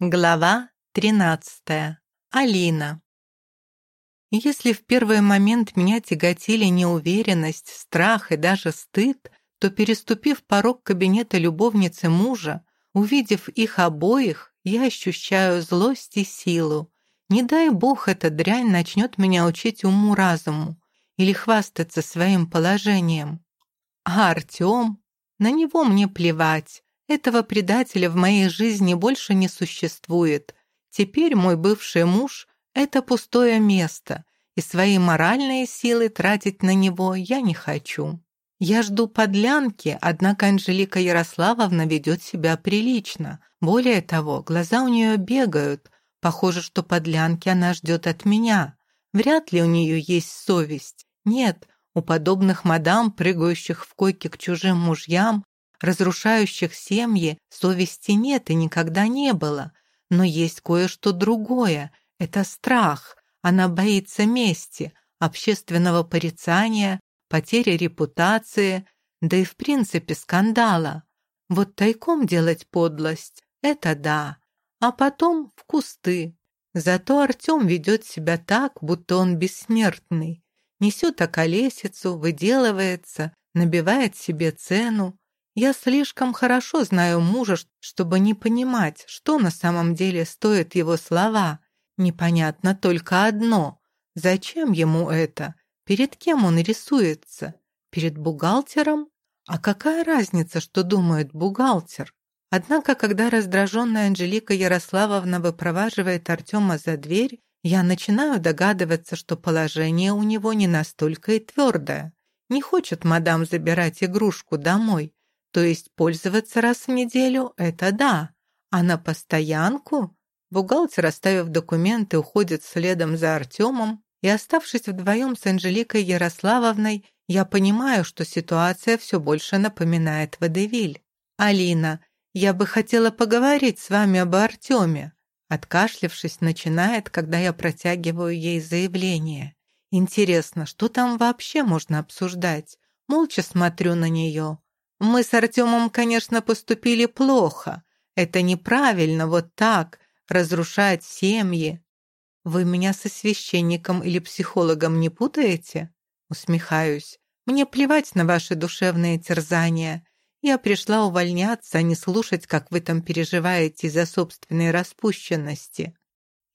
Глава 13. Алина. Если в первый момент меня тяготили неуверенность, страх и даже стыд, то, переступив порог кабинета любовницы мужа, увидев их обоих, я ощущаю злость и силу. Не дай бог эта дрянь начнет меня учить уму-разуму или хвастаться своим положением. А Артем? На него мне плевать. Этого предателя в моей жизни больше не существует. Теперь мой бывший муж — это пустое место, и свои моральные силы тратить на него я не хочу. Я жду подлянки, однако Анжелика Ярославовна ведет себя прилично. Более того, глаза у нее бегают. Похоже, что подлянки она ждет от меня. Вряд ли у нее есть совесть. Нет, у подобных мадам, прыгающих в койке к чужим мужьям, разрушающих семьи, совести нет и никогда не было. Но есть кое-что другое. Это страх. Она боится мести, общественного порицания, потери репутации, да и в принципе скандала. Вот тайком делать подлость — это да. А потом в кусты. Зато Артем ведет себя так, будто он бессмертный. Несет околесицу, выделывается, набивает себе цену, я слишком хорошо знаю мужа, чтобы не понимать, что на самом деле стоят его слова. Непонятно только одно. Зачем ему это? Перед кем он рисуется? Перед бухгалтером? А какая разница, что думает бухгалтер? Однако, когда раздраженная Анжелика Ярославовна выпроваживает Артема за дверь, я начинаю догадываться, что положение у него не настолько и твердое. Не хочет мадам забирать игрушку домой, то есть пользоваться раз в неделю – это да. А на постоянку? Бухгалтер, оставив документы, уходит следом за Артемом, и, оставшись вдвоем с Анжеликой Ярославовной, я понимаю, что ситуация все больше напоминает водевиль. «Алина, я бы хотела поговорить с вами об Артеме», откашлившись, начинает, когда я протягиваю ей заявление. Интересно, что там вообще можно обсуждать? Молча смотрю на нее. Мы с Артемом, конечно, поступили плохо. Это неправильно вот так, разрушать семьи. Вы меня со священником или психологом не путаете? Усмехаюсь. Мне плевать на ваши душевные терзания. Я пришла увольняться, а не слушать, как вы там переживаете из-за собственной распущенности.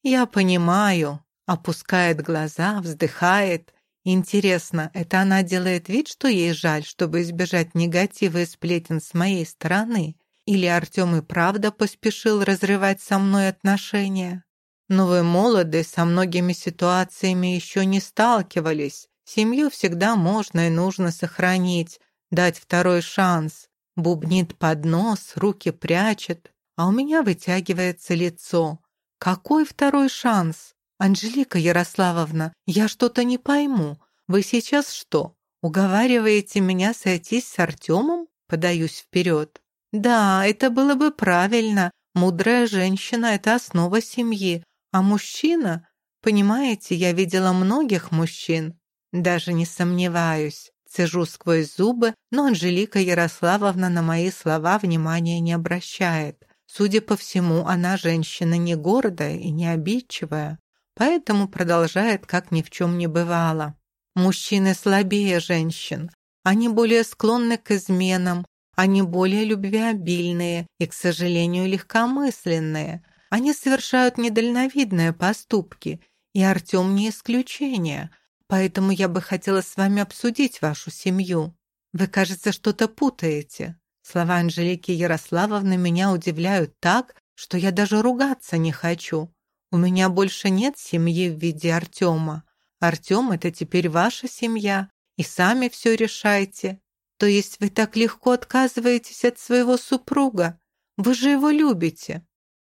Я понимаю. Опускает глаза, вздыхает. Интересно, это она делает вид, что ей жаль, чтобы избежать негатива и сплетен с моей стороны? Или Артем и правда поспешил разрывать со мной отношения? Но вы молоды, со многими ситуациями еще не сталкивались. Семью всегда можно и нужно сохранить, дать второй шанс. Бубнит под нос, руки прячет, а у меня вытягивается лицо. Какой второй шанс? «Анжелика Ярославовна, я что-то не пойму. Вы сейчас что, уговариваете меня сойтись с Артемом?» Подаюсь вперед. «Да, это было бы правильно. Мудрая женщина — это основа семьи. А мужчина? Понимаете, я видела многих мужчин. Даже не сомневаюсь. Цежу сквозь зубы, но Анжелика Ярославовна на мои слова внимания не обращает. Судя по всему, она женщина не гордая и не обидчивая поэтому продолжает, как ни в чем не бывало. Мужчины слабее женщин, они более склонны к изменам, они более любвеобильные и, к сожалению, легкомысленные. Они совершают недальновидные поступки, и Артем не исключение, поэтому я бы хотела с вами обсудить вашу семью. Вы, кажется, что-то путаете. Слова Анжелики Ярославовны меня удивляют так, что я даже ругаться не хочу. У меня больше нет семьи в виде Артема. Артем — это теперь ваша семья, и сами все решайте. То есть вы так легко отказываетесь от своего супруга? Вы же его любите.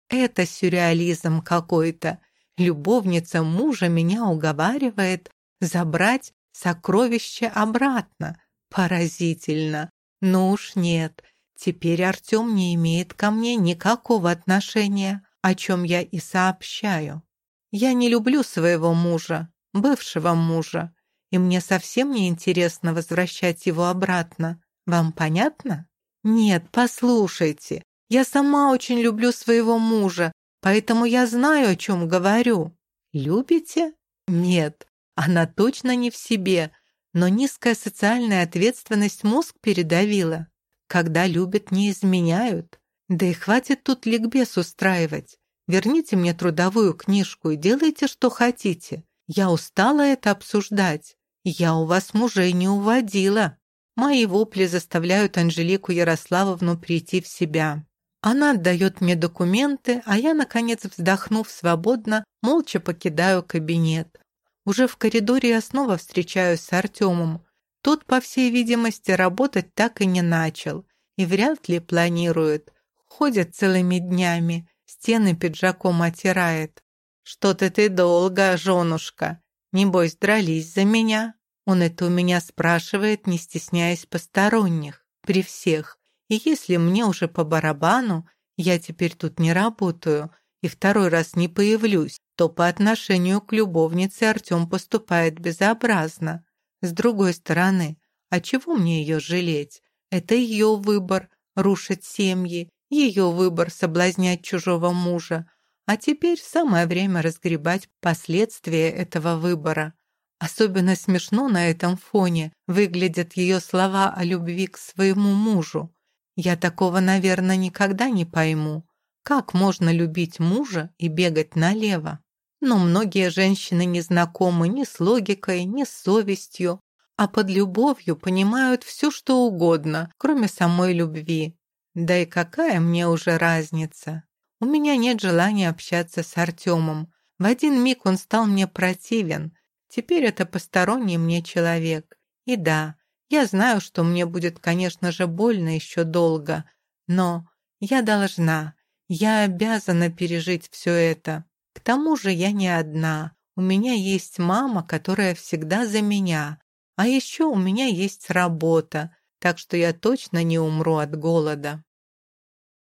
Это сюрреализм какой-то. Любовница мужа меня уговаривает забрать сокровище обратно. Поразительно. Ну уж нет, теперь Артем не имеет ко мне никакого отношения о чем я и сообщаю. Я не люблю своего мужа, бывшего мужа, и мне совсем не интересно возвращать его обратно. Вам понятно? Нет, послушайте, я сама очень люблю своего мужа, поэтому я знаю, о чем говорю. Любите? Нет, она точно не в себе, но низкая социальная ответственность мозг передавила. Когда любят, не изменяют. Да и хватит тут ликбез устраивать. Верните мне трудовую книжку и делайте, что хотите. Я устала это обсуждать. Я у вас мужей не уводила. Мои вопли заставляют Анжелику Ярославовну прийти в себя. Она отдает мне документы, а я, наконец, вздохнув свободно, молча покидаю кабинет. Уже в коридоре я снова встречаюсь с Артемом. Тот, по всей видимости, работать так и не начал. И вряд ли планирует. Ходит целыми днями, стены пиджаком отирает. «Что-то ты долго, женушка. Небось, дрались за меня?» Он это у меня спрашивает, не стесняясь посторонних, при всех. И если мне уже по барабану, я теперь тут не работаю и второй раз не появлюсь, то по отношению к любовнице Артем поступает безобразно. С другой стороны, а чего мне ее жалеть? Это ее выбор – рушить семьи, ее выбор – соблазнять чужого мужа. А теперь самое время разгребать последствия этого выбора. Особенно смешно на этом фоне выглядят ее слова о любви к своему мужу. Я такого, наверное, никогда не пойму. Как можно любить мужа и бегать налево? Но многие женщины не знакомы ни с логикой, ни с совестью, а под любовью понимают все, что угодно, кроме самой любви. Да и какая мне уже разница? У меня нет желания общаться с Артемом. В один миг он стал мне противен, Теперь это посторонний мне человек. И да, я знаю, что мне будет, конечно же, больно еще долго, но я должна, я обязана пережить все это. К тому же я не одна. У меня есть мама, которая всегда за меня. А еще у меня есть работа, так что я точно не умру от голода.